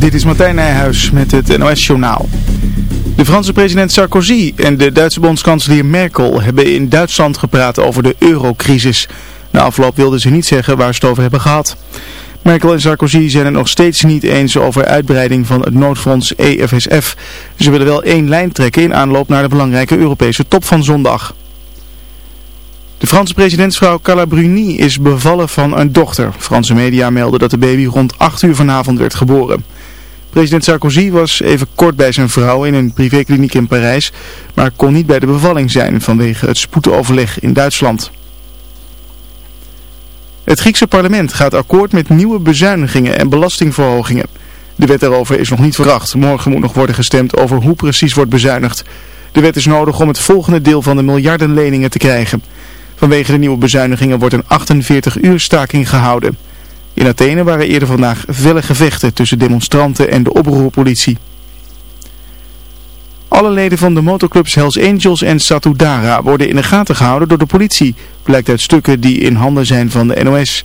Dit is Martijn Nijhuis met het NOS-journaal. De Franse president Sarkozy en de Duitse bondskanselier Merkel hebben in Duitsland gepraat over de eurocrisis. Na afloop wilden ze niet zeggen waar ze het over hebben gehad. Merkel en Sarkozy zijn het nog steeds niet eens over uitbreiding van het noodfonds EFSF. Ze willen wel één lijn trekken in aanloop naar de belangrijke Europese top van zondag. De Franse presidentsvrouw Carla Bruni is bevallen van een dochter. Franse media melden dat de baby rond 8 uur vanavond werd geboren. President Sarkozy was even kort bij zijn vrouw in een privékliniek in Parijs, maar kon niet bij de bevalling zijn vanwege het spoedoverleg in Duitsland. Het Griekse parlement gaat akkoord met nieuwe bezuinigingen en belastingverhogingen. De wet daarover is nog niet verwacht. Morgen moet nog worden gestemd over hoe precies wordt bezuinigd. De wet is nodig om het volgende deel van de miljardenleningen te krijgen. Vanwege de nieuwe bezuinigingen wordt een 48 uur staking gehouden. In Athene waren eerder vandaag felle gevechten tussen demonstranten en de oproerpolitie. Alle leden van de motorclubs Hells Angels en Satudara worden in de gaten gehouden door de politie, blijkt uit stukken die in handen zijn van de NOS.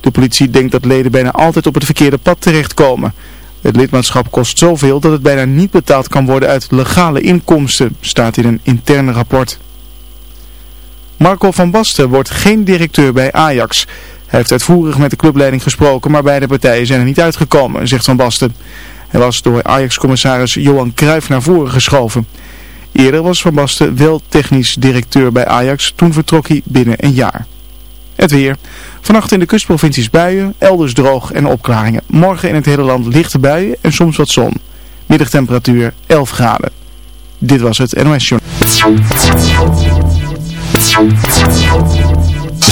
De politie denkt dat leden bijna altijd op het verkeerde pad terechtkomen. Het lidmaatschap kost zoveel dat het bijna niet betaald kan worden uit legale inkomsten, staat in een interne rapport. Marco van Basten wordt geen directeur bij Ajax. Hij heeft uitvoerig met de clubleiding gesproken, maar beide partijen zijn er niet uitgekomen, zegt Van Basten. Hij was door Ajax-commissaris Johan Cruijff naar voren geschoven. Eerder was Van Basten wel technisch directeur bij Ajax, toen vertrok hij binnen een jaar. Het weer. Vannacht in de kustprovincies buien, elders droog en opklaringen. Morgen in het hele land lichte buien en soms wat zon. Middagtemperatuur 11 graden. Dit was het NOS Journal.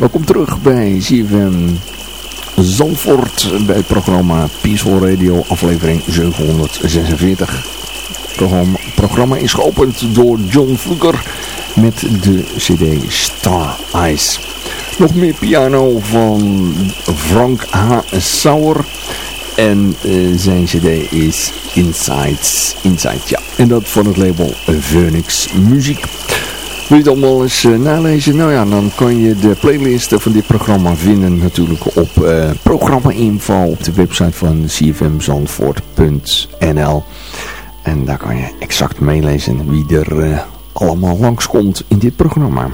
Welkom terug bij CFM Zandvoort bij het programma Peaceful Radio aflevering 746. Het programma is geopend door John Fluker met de cd Star Eyes. Nog meer piano van Frank H. Sauer. En uh, zijn cd is Insights. Insight, ja. En dat van het label Phoenix Muziek. Wil je het allemaal eens uh, nalezen? Nou ja, dan kan je de playlist van dit programma vinden natuurlijk op uh, programma-info op de website van cfmzandvoort.nl. En daar kan je exact meelezen wie er uh, allemaal langskomt in dit programma.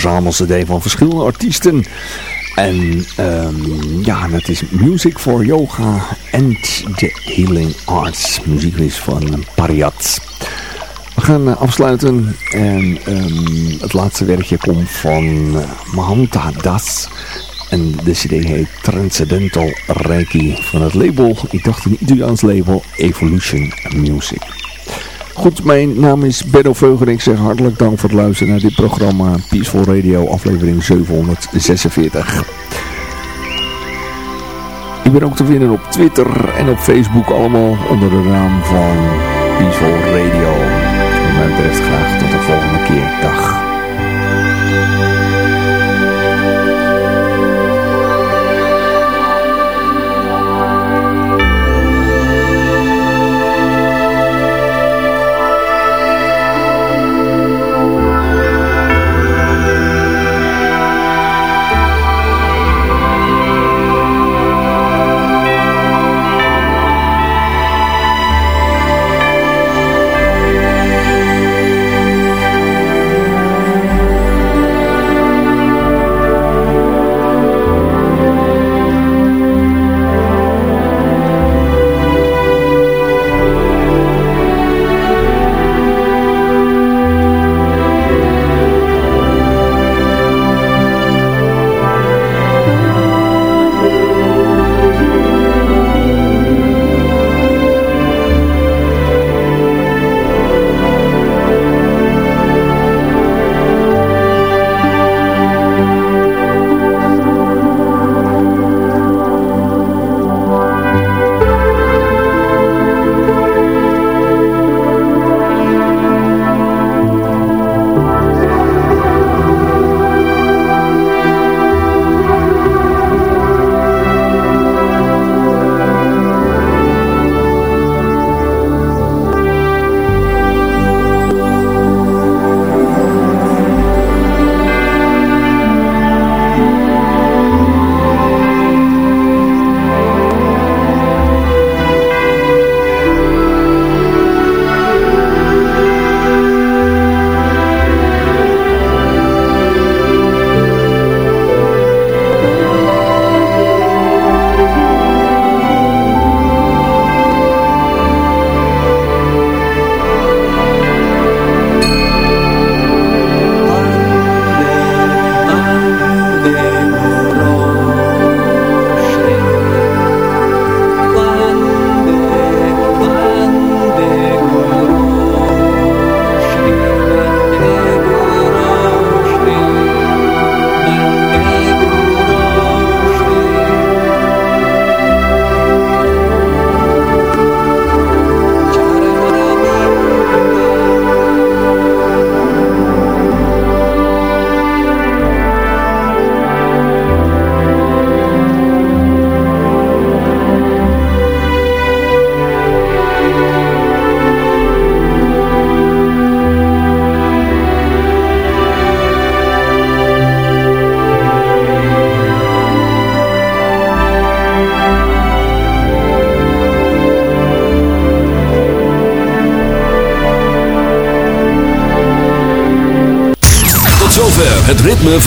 Verzamelcd van verschillende artiesten. En um, ja, dat is Music for Yoga and the Healing Arts. Muziek is van Pariat. We gaan uh, afsluiten en um, het laatste werkje komt van uh, Mahanta Das. En de cd heet Transcendental Reiki van het label, ik dacht een Italiaans label, Evolution Music. Goed, mijn naam is Benno Veuger ik zeg hartelijk dank voor het luisteren naar dit programma Peaceful Radio aflevering 746. Ik ben ook te vinden op Twitter en op Facebook allemaal onder de naam van Peaceful Radio. Wat mij betreft graag tot de volgende keer. Dag.